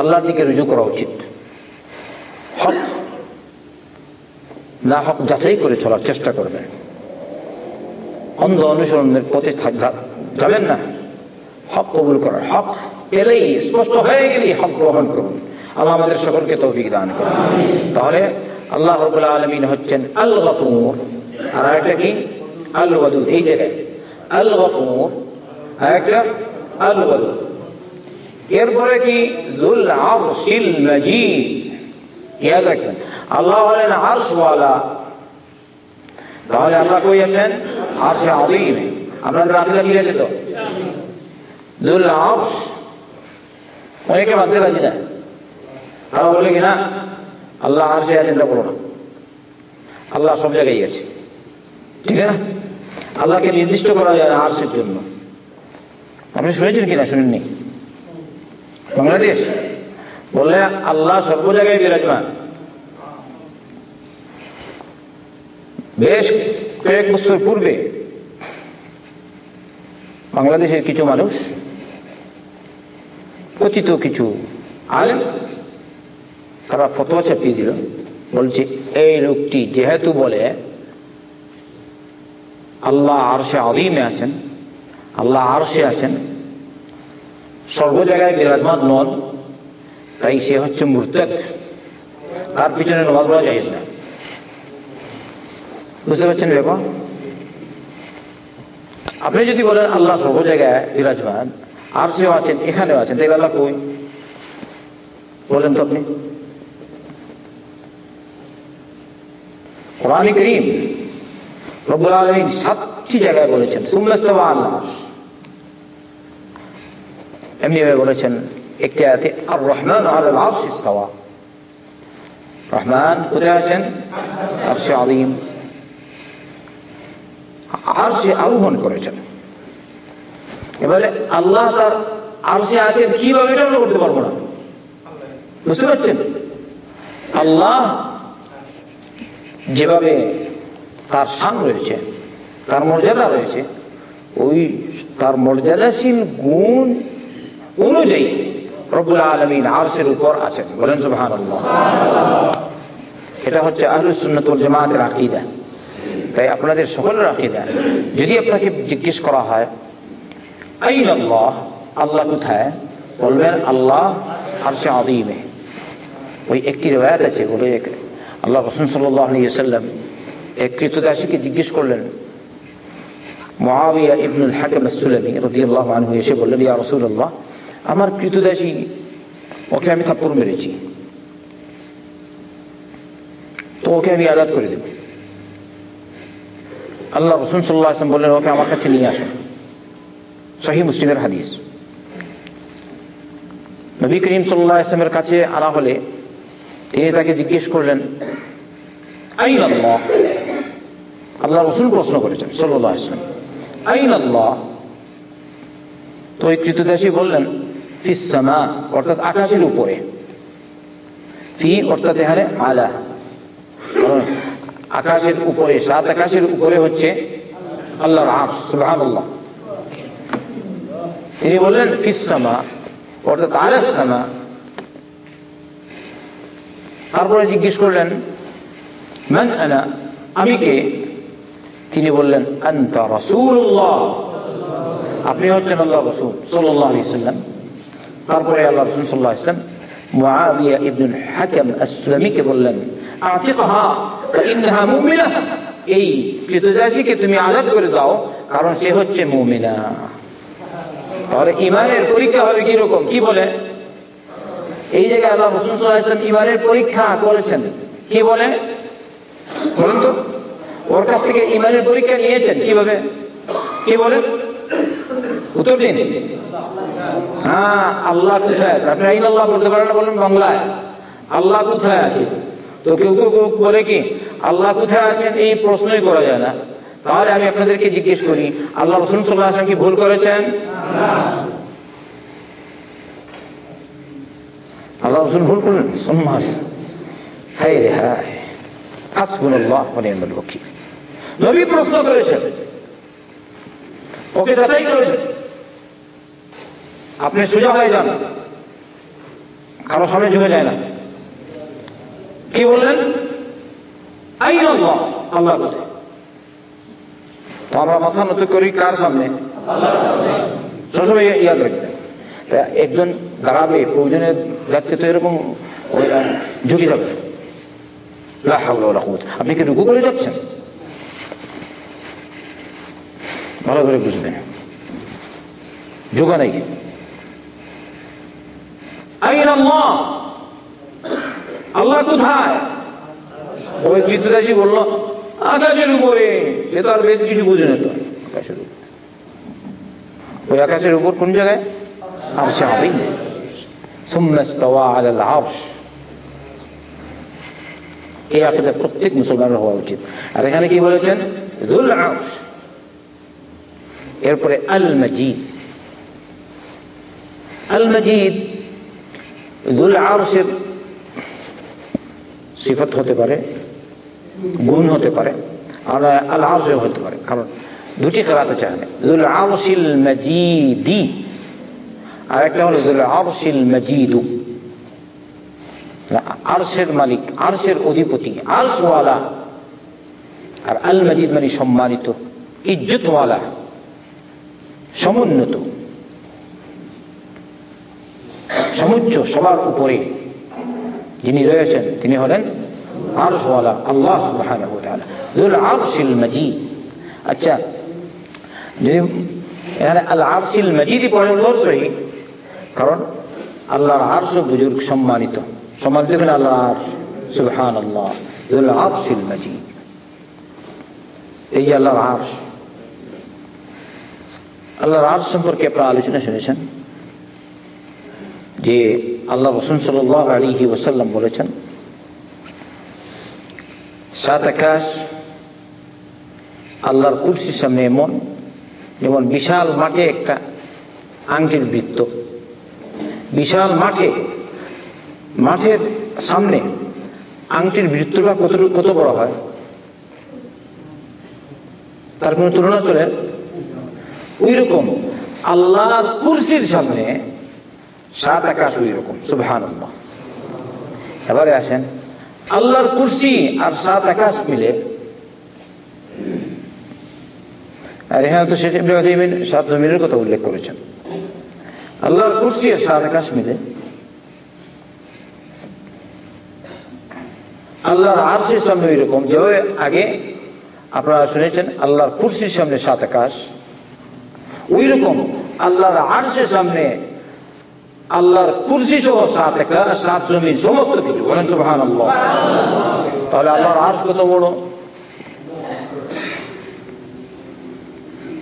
আল্লাহর দিকে রুজু করা উচিত। না হক যাচাই করে চলার চেষ্টা করবেন অন্ধ অনুসরণের পথে যাবেন না। হক কবুল করার হক এলেই স্পষ্ট হয়ে গেলেই হক গ্রহণ করুন। আল্লাহ আমাদের সকলকে তৌফিক দান করুন। তাহলে আল্লাহ আলমিন হচ্ছেন আল গফুর আর একটা কি? আল ওয়াদুদ এই জায়গায়। আল গফুর আর একটা আল এরপরে কি রাখবেন। আল্লাহ হলেন আরশওয়ালা। তাহলে আল্লাহ কই আছেন? আরশে আযীম। আপনাদের আকিদা কি আছে তো? দুল আরশ। অনেকে মানতে রাজি না। তারা বলে কি না? আল্লাহ আরশে আছেন এটা বলো না। আল্লাহ সব জায়গায় আছে। ঠিক আছে? আল্লাহকে নির্দিষ্ট করা যায় না আরশের জন্য। আপনি শুনেছেন কিনা শুনেননি? বাংলাদেশ? বললে আল্লাহ সর্ব জায়গায় বিরাজমান। বেশ কয়েক বছর পূর্বে বাংলাদেশের কিছু মানুষ, কথিত কিছু আলেম, তারা ফতোয়া চাপিয়ে দিল, বলছে, এই লোকটি যেহেতু বলে, আল্লাহ আরশে আদিমে আছেন, আল্লাহ আরশে আছেন, সর্ব জায়গায় বিরাজমান নন, তাই সে হচ্ছে মুরতাদ, তার পিছনে নমাজ পড়া যায় না। বুঝতে পারছেন ব্যাপার আপনি যদি বলেন আল্লাহ সর্ব জায়গায় বিরাজমান, আর সেও আছেন, এখানেও আছেন তাই আল্লাহ কই? বলেন তো আপনি। জায়গায় বলেছেন সুমলাস্তবা আল্লাহ এমনি ভাবে বলেছেন, একটি আর রহমান রহমান কোথায় আছেন? আলিম আরশে আরোহণ করেছেন। এবারে আল্লাহ তার আর সে আছেন কীভাবে এটা করতে পারব না? বুঝতে পারছেন? আল্লাহ যেভাবে তার শান রয়েছে, তার মর্যাদা রয়েছে, ওই তার মর্যাদাশীল গুণ অনুযায়ী রব্বুল আলমিন আরশের উপর আছেন। বলেন সুবহান এটা হচ্ছে আহলুস সুন্নাত ওয়াল জামাতের আকীদা। তাই আপনাদের সকলের আকীদা। যদি আপনাকে জিজ্ঞেস করা হয়, আইন আল্লাহ? আল্লাহ কোথায়? বলবেন, আল্লাহ আর আরশে আযীমে। ওই একটি রিওয়ায়াত আছে, বলে আল্লাহ রসুন সাল্লাল্লাহু আলাইহি ওয়াসাল্লাম এক কৃতদাসীকে জিজ্ঞেস করলেন, মুআবিয়া ইবনুল হাকাম আস-সুলামি রাদিয়াল্লাহু আনহু, এসে বললেন, ইয়া রাসূলুল্লাহ, আমার কৃতদাসী, ওকে আমি থাপ্পড় মেরেছি। তো ওকে আমি আজাদ করে দেব। আল্লাহ রসুন সাল্লাহ আসলাম বললেন, ওকে আমার কাছে নিয়ে আসো। সহি মুসলিমের হাদিস। নবী করিম সাল্লাহ আসলামের কাছে আনা হলে তিনি তাকে জিজ্ঞেস করলেন আল্লাহ? আল্লাহ রসুল প্রশ্ন করেছেন সাল্লাহ আসলাম আল্লাহ? তো ওই কৃতদাসী বললেন অর্থাৎ আকাশের উপরে। ফি অর্থাৎ এখানে, আলা আকাশের উপরে সাত আকাশের উপরে হচ্ছে আল্লাহর আর্শ, সুবহানাল্লাহ। তিনি বললেন ফিসামা অর্থাৎ আলাস তারপরে জিজ্ঞেস করলেন, মান আমি কে? তিনি বললেন, আনতা রাসূলুল্লাহ। আপনি হচ্ছেন আল্লাহ রসুল সাল্লাহ আলি সাল্লাম। তারপরে আল্লাহ রসুল সাল্লাহ ইসলাম মুআবিয়া ইবনুল হাকাম আসলামীকে বললেন, আতিকহা। এই কৃতদাসীকে তুমি আজাদ করে দাও, কারণ সে হচ্ছে মুমিনা। তাহলে ইমানের পরীক্ষা হবে কি রকম কি বলে? এই জায়গায় আল্লাহ রসুল ইমানের পরীক্ষা করেছেন। কি বলে? বলুন তো। ওর কাছ থেকে ইমানের পরীক্ষা নিয়েছেন কীভাবে? কি বলে? উত্তর দিন। হ্যাঁ আল্লাহ কোথায় আছে? আপনি আইন আল্লাহ বলতে পারেন বলেন বাংলায়? আল্লাহ কোথায় আছে? তো কেউ কেউ বলে কি? আল্লাহ কোথায় আছেন এই প্রশ্নই করা যায় না। তাহলে আমি আপনাদেরকে জিজ্ঞেস করি, আল্লাহ রসুল সাল্লাহ আসলাম কি ভুল করেছেন? আল্লাহ রসুল ভুল করলেন সম্মাস হাই রে হায় নবী প্রশ্ন করেছেন, ওকে করেছেন। আপনি সোজা হয়ে যান, কারও সামনে যায় না। কি বললেন? আইন আল্লাহ তো আমরা মাথা নত করি কার সামনে? সবসময় ইয়াদ রাখবেন তা একজন দাঁড়াবে প্রয়োজনে যাচ্ছে তো এরকম ঝুঁকে যাবে আপনি কি রুকু করে যাচ্ছেন? ভালো করে বুঝবেন। যোগা নেই। আল্লাহ কোথায়? ওই কৃতদাসী বলল, আকাশের উপরে, সে তো আর বেশ কিছু বুঝে নিত আকাশের উপরে। ওই আকাশের উপর কোন জায়গায়? আর এই আকিদা প্রত্যেক মুসলমানের হওয়া উচিত। আর এখানে কি বলেছেন? এরপরে আল মজিদ। আল মজিদ দুল আরশের সিফত হতে পারে। গুণ হতে পারে আর আল আরশে হতে পারে। কারণ দুটি খেলাতে চায় মজিদি আর একটা হলো আরশিল মজিদু। আরশের মালিক, আরশের অধিপতি, আরশওয়ালা। আর আল মজিদ মানে সম্মানিত, ইজ্জতওয়ালা, সমুন্নত। সমুচ্চ, সবার উপরে যিনি রয়েছেন, তিনি হলেন আরশওয়ালা আল্লাহ সুবহানাহু ওয়া তাআলা। যুল আরশিল মাজিদ। আচ্ছা যদি এখানে আল আরশিল মাজিদই পড়েন সহি, কারণ আল্লাহর আরশ বুজুর্গ সম্মানিত। সম্মানিত এখানে আল্লাহ আরশ। সুবহানাল্লাহ। যুল আরশিল মাজিদ। এই যে আল্লাহর আরশ। আল্লাহর আরশ সম্পর্কে আপনারা আলোচনা শুনেছেন যে আল্লাহ রসুন সাল্লাহ আলিহি ওসাল্লাম বলেছেন সাত আকাশ, আল্লাহর কুর্সির সামনে এমন, যেমন বিশাল মাঠে একটা আংটির বৃত্ত। বিশাল মাঠে, মাঠের সামনে আংটির বৃত্তটা কত কত বড় হয়? তার কোনো তুলনা চলে? ওই রকম আল্লাহর কুর্সির সামনে সাত আকাশ ওই রকম সুবহান এবারে আসেন। আল্লাহর কুর্সি আর সাত আকাশ মিলে। আর এখানে তো শেখ ইব্রাহিম সাত জমিনের কথা উল্লেখ করেছেন। আল্লাহর কুর্সি আর সাত আকাশ মিলে। আল্লাহর আরশের সামনে ওই রকম যেভাবে আগে আপনারা শুনেছেন, আল্লাহর কুর্সির সামনে সাত আকাশ। ওই রকম আল্লাহর আরশের সামনে আল্লাহর কুরসি সহ সাত একটা সাত জমিন, সমস্ত কিছু। বলেন আল্লাহ তাহলে আল্লাহর আর্শ কত বড়?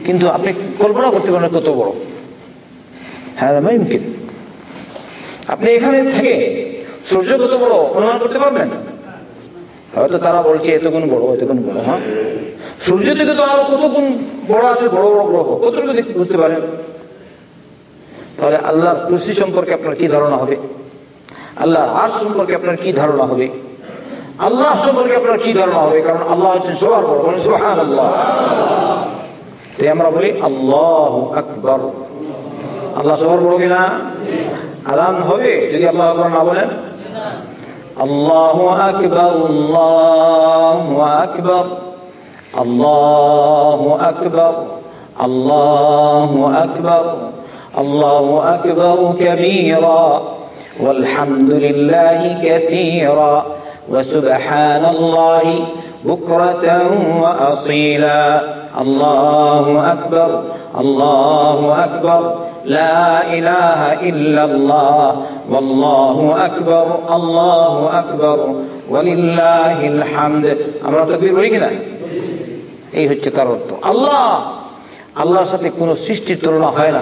কিন্তু আপনি কল্পনা করতে পারেন কত বড়। হ্যাঁ আপনি এখানে থেকে সূর্য কত বড় অনুমান করতে পারবেন? হয়তো তারা বলছে, এত গুণ বড়, এত গুণ বড় হ্যাঁ? সূর্য থেকে তো আরও কত গুণ বড় আছে, বড় বড় গ্রহ। কতটুকু বুঝতে পারেন? তাহলে আল্লাহর কুরসি সম্পর্কে আপনার কি ধারণা হবে? আল্লাহর আশ সম্পর্কে আপনার কি ধারণা হবে? আল্লাহ সম্পর্কে আপনার কি ধারণা হবে? কারণ আল্লাহ হচ্ছেন সবার বড়, বলেন তাই আমরা বলি, আল্লাহ আকবর। আল্লাহ সবার বড় কিনা? আদান হবে, যদি আল্লাহ আকবর না বলেন। আল্লাহ আকবর আল্লাহ আকবর। আল্লাহ আকবর আল্লাহ আকবর। الله أكبر كبيرا والحمد لله كثيرا وسبحان الله بكرة وأصيلا الله أكبر الله أكبر لا إله إلا الله والله أكبر الله أكبر ولله الحمد আমরা তকবীর বলি কিনা এই হচ্ছে তার অর্থ আল্লাহ আল্লাহর সাথে কোন সৃষ্টির তুলনা হয় না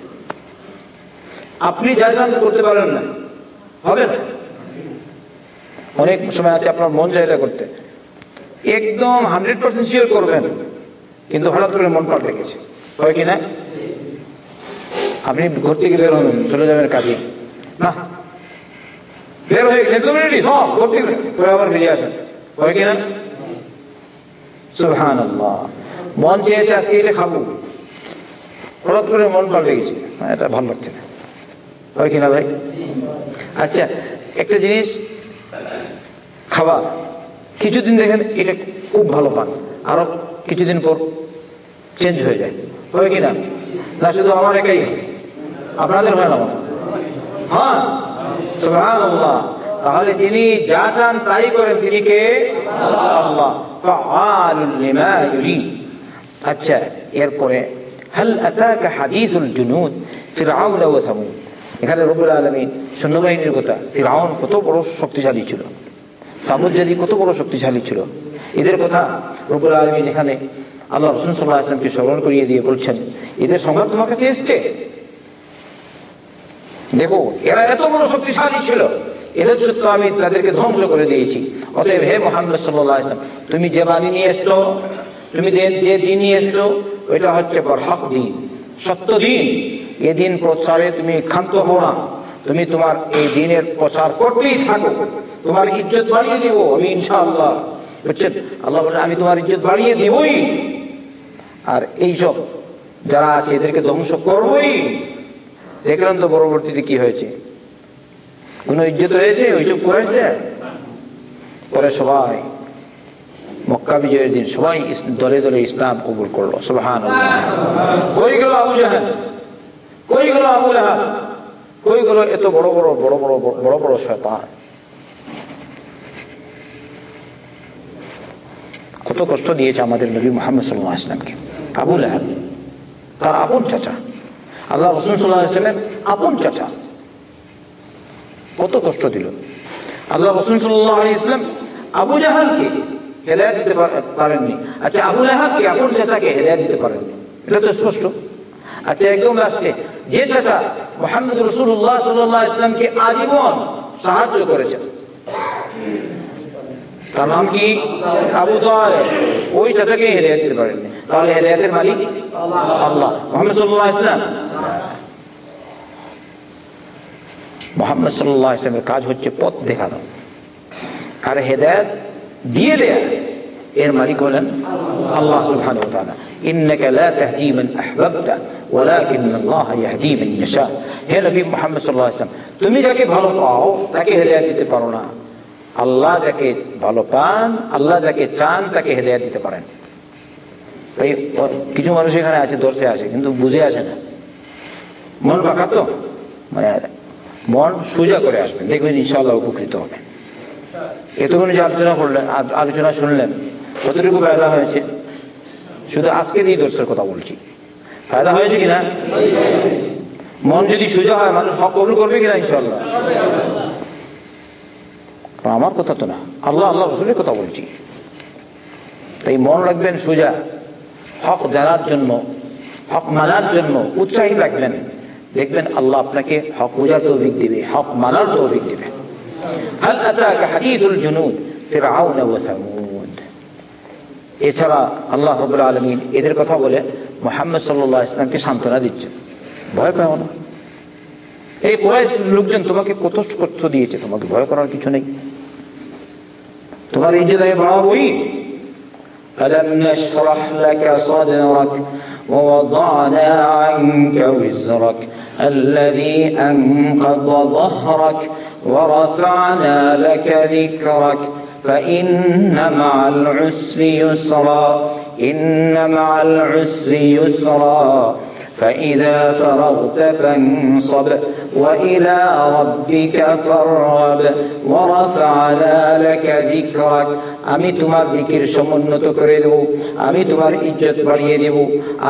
আপনি চান করতে পারেন না। হবে না। অনেক সময় আছে আপনার মন চাহিদা করতে। একদম হান্ড্রেড পার্সেন্ট শিওর করবেন। কিন্তু হঠাৎ করে মন পাল্টে গেছে। হয় কি না? আপনি ঘর থেকে বের হবেন, চলে যাবেন কাজে। না। বের হয়ে গেছে রেডি সব ঘর থেকে পরে আবার বেরিয়ে আসেন। হয় কি না? সুবহান মন চেয়েছে আজকে এটা খাব। হঠাৎ করে মন পাল্টে গেছে। এটা ভালো লাগছে না। হয় কিনা ভাই? আচ্ছা একটা জিনিস, খাবার। কিছুদিন দেখেন, এটা খুব ভালো পান। আরও কিছুদিন পর চেঞ্জ হয়ে যায়। হয় কি না না শুধু আমার একাই। আপনাদের হয় না হ্যাঁ। তাহলে তিনি যা চান তাই করেন। তিনি কে? আল্লাহ। আচ্ছা এরপরে, হাল আতাকা হাদিসুল জুনুদ ফিরআউন ওয়া সামুদ? এখানে রব্বুল আলামিন সৈন্যবাহিনীর কথা, ফিরআউন কত বড় শক্তিশালী ছিল, সামুদ জাতি কত বড় শক্তিশালী ছিল। এদের কথা রব্বুল আলামিন এখানে আল্লাহ রসুল সাল্লাহ আসলামকে স্মরণ করিয়ে দিয়ে বলছেন, এদের সংবাদ তোমার কাছে এসছে? দেখো, এরা এত বড় শক্তিশালী ছিল, এদের সত্য আমি তাদেরকে ধ্বংস করে দিয়েছি। অতএব হে মোহাম্মদ সাল্লাহ তুমি যে বাণী নিয়ে এসছো, তুমি যে দিন নিয়ে এসছো, ওইটা হচ্ছে হক দিন, সত্য দিন। এ দিন প্রচারে তুমি ক্ষান্ত হও না। তুমি তোমার এই দিনের প্রচার করতেই থাকো। তোমার ইজ্জত বাড়িয়ে দেব আমি, ইনশাআল্লাহ। বুঝছেন? আল্লাহ বলে, আমি তোমার ইজ্জত বাড়িয়ে দেবই। আর এইসব যারা আছে, এদেরকে ধ্বংস করবই। দেখলেন তো পরবর্তীতে কি হয়েছে। কোনো ইজ্জত রয়েছে? ওইসব করেছে পরে সবাই। মক্কা বিজয়ের দিন সবাই দলে দলে ইসলাম কবুল করল। সুবহান হয়ে গেল আবু জাহেল? কই আবু কই এত বড় বড় বড় বড় বড় বড় কত কষ্ট দিয়েছে আমাদের নবী মোহাম্মদ সাল্লাহ আসলামকে আবু লাহাব তার আপন চাচা। আল্লাহ রসুল সাল্লাহ আসলামের আপন চাচা। কত কষ্ট দিল। আল্লাহ রসুল সাল্লাহ ইসলাম আবু জাহালকে হেদায়ত দিতে পারেননি। আচ্ছা আবু লাহাবকে আপন চাচাকে হেদায়ত দিতে পারেননি। এটা তো স্পষ্ট। আচ্ছা একদম লাস্টে যে চাচা মোহাম্মদ রসুল্লাহ সাল্লাহ ইসলামকে আজীবন সাহায্য করেছেন। তার নাম কি? আবু ওই চাচাকে হেদায়ত দিতে পারেননি তাহলে হেদায়তের মালিক আল্লাহ। মোহাম্মদ সাল্লাহ ইসলাম ইসলামের কাজ হচ্ছে পথ দেখানো। আর হেদায়ত দিয়ে দেয়া। এর মালিক হলেন আল্লাহ তাআলা। ইন্নাকা লা তাহদি মান আহবাবতা ওয়ালাকিন আল্লাহ ইয়াহদি মান ইয়াশা হে নবী মুহাম্মদ সাল্লাল্লাহু আলাইহি ওয়াসাল্লাম তুমি যাকে ভালো পাও, তাকে হেদায়েত দিতে পারো না। আল্লাহ যাকে ভালো পান তাই কিছু মানুষ এখানে আছে, দর্শে আছে কিন্তু বুঝে আসে না। মন বাঁকা তো? মানে মন সোজা করে আসবেন, দেখবেন ইনশাআল্লাহ উপকৃত হবেন এতক্ষণ যে আলোচনা করলেন আলোচনা শুনলেন কতটুকু ফায়দা হয়েছে শুধু আজকের এই দর্শের কথা বলছি ফায়দা হয়েছে কিনা মন যদি সোজা হয় মানুষ হক কবুল করবে কিনা ইনশাল্লাহ আমার কথা তো না আল্লাহ আল্লাহ রসুলের কথা বলছি তাই মন রাখবেন সোজা হক জানার জন্য হক মানার জন্য উৎসাহী রাখবেন দেখবেন আল্লাহ আপনাকে হক বোঝার তৌফিক দিবে হক মানার তৌফিক দিবে هل أتاك حديث الجنود فرعون وثمود এছাড়া আল্লাহ রবুল আলমিন এদের কথা বলে মোহাম্মদ সাল্লাহ ইসলামকে সান্ত্বনা দিচ্ছেন ভয় পাও না এই কোরআশ লোকজন তোমাকে কত কষ্ট দিয়েছে তোমাকে ভয় করার কিছু নেই তোমার ইজ্জত আমি বাড়াবোই ألم نشرح لك صدرك ووضعنا عنك وزرك الذي أنقض ظهرك ورفعنا لك ذكرك فإن مع العسر يسرا إن مع العسر يسرا فإذا فرغت فانصب. وإلى ربك فارغب ورفعنا لك ذكرك আমি তোমার দিকের সমুন্নত করে দেব আমি তোমার ইজ্জত বাড়িয়ে দেব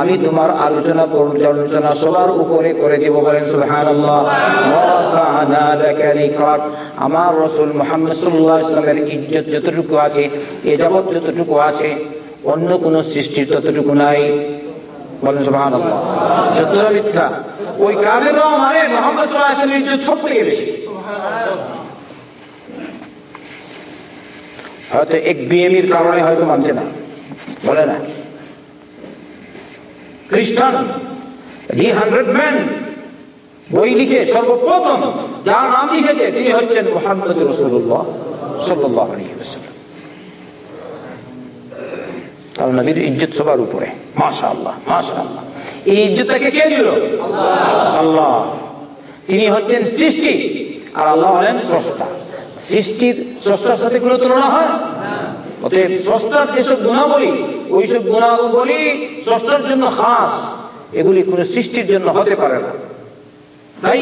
আমি তোমার আলোচনা পর্যালোচনা সবার উপরে করে দেব বলেন সুবহানাল্লাহ ওয়ারাফা'না লাকা যিকরাক আমার রাসূল মুহাম্মদ সাল্লাল্লাহু আলাইহি ওয়াসাল্লামের ইজ্জত যতটুকু আছে এ যাবত যতটুকু আছে অন্য কোন সৃষ্টির ততটুকু নাই বলেন সুবহানাল্লাহ সত্য না মিথ্যা ওই কাফেররাও মানে মুহাম্মদ সাল্লাল্লাহু থেকে বেশি? হয়তো এক বিএমির কারণে হয়তো মানছে না। বলে না। খ্রিস্টান দি হান্ড্রেড ম্যান, বই লিখে সর্বপ্রথম যার নাম লিখেছে তিনি হচ্ছেন মোহাম্মদ রসুল্লাহ সাল্লাহ তার নবীর ইজ্জত সবার উপরে। মাশা আল্লাহ এই ইজ্জতটাকে কে দিল? আল্লাহ। তিনি হচ্ছেন সৃষ্টি, আর আল্লাহ হলেন স্রষ্টা। সৃষ্টির স্রষ্টার সাথে কোনো তুলনা হয়? অতএব স্রষ্টার যেসব গুণাবলী, ওইসব গুণাবলী স্রষ্টার জন্য খাস। এগুলি কোনো সৃষ্টির জন্য হতে পারে না। তাই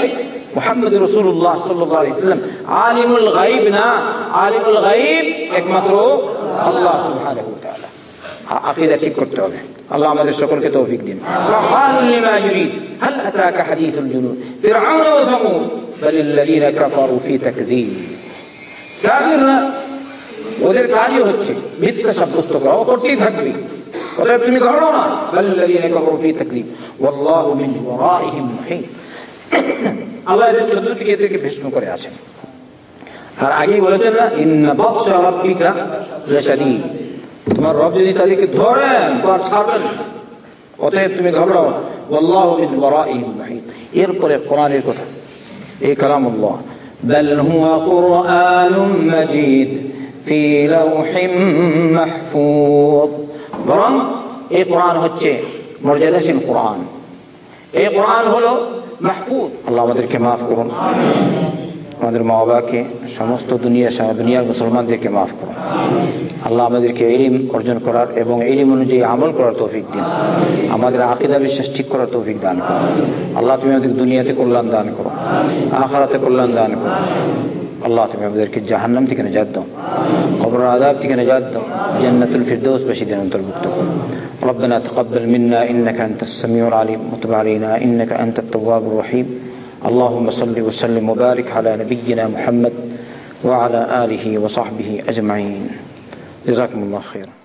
মোহাম্মদ রসুল্লাহ সাল্লাহ ইসলাম আলিমুল গাইব না? আলিমুল গাইব একমাত্র আল্লাহ তাআলা। আকিদা ঠিক করতে হবে আল্লাহ আমাদের সকলকে তৌফিক দিন وقالوا لما يريد هل أتاك حديث الجنود فرعون وثمود بل الذين كفروا في تكذيب কাফিররা ওদের কাজই হচ্ছে মিথ্যা সাব্যস্ত করা ও করতেই থাকবে অতএব তুমি করো না بل الذين كفروا في تكذيب والله من ورائهم محيط আল্লাহ এদের চতুর্দিকে এদেরকে ভীষ্ম করে আছেন আর আগেই বলেছেন না ইন্না বাদশা রাব্বিকা লাশাদীদ তোমার রব যদি তাদেরকে ধরেন তো আর ছাড়বেন না। অতএব তুমি ঘবরাও না ওয়াল্লাহু মিন ওয়ারাইহিম মুহিত এরপরে কোরআনের কথা এই কালামুল্লাহ بل هو قرآن مجيد في لوح محفوظ বরং এই কোরআন হচ্ছে মর্যাদাশীল কোরআন এই কোরআন হলো মাহফুজ আল্লাহ আমাদেরকে মাফ করুন আমাদের মা বাবাকে সমস্ত দুনিয়া সারা দুনিয়ার মুসলমানদেরকে মাফ করুন আল্লাহ আমাদেরকে ইলিম অর্জন করার এবং ইলিম অনুযায়ী আমল করার তৌফিক দিন আমাদের আকিদা বিশ্বাস ঠিক করার তৌফিক দান করুন আল্লাহ তুমি আমাদের দুনিয়াতে কল্যাণ দান করো আখারাতে কল্যাণ দান করো আল্লাহ তুমি আমাদেরকে জাহান্নাম থেকে নাজাত দাও কবর আদাব থেকে নাজাত দাও জান্নাতুল ফিরদৌস বাসীদের অন্তর্ভুক্ত করো ربنا تقبل منا إنك أنت السميع العليم وتب علينا إنك أنت التواب الرحيم اللهم صل وسلم وبارك على نبينا محمد وعلى آله وصحبه أجمعين. جزاكم الله خيرا.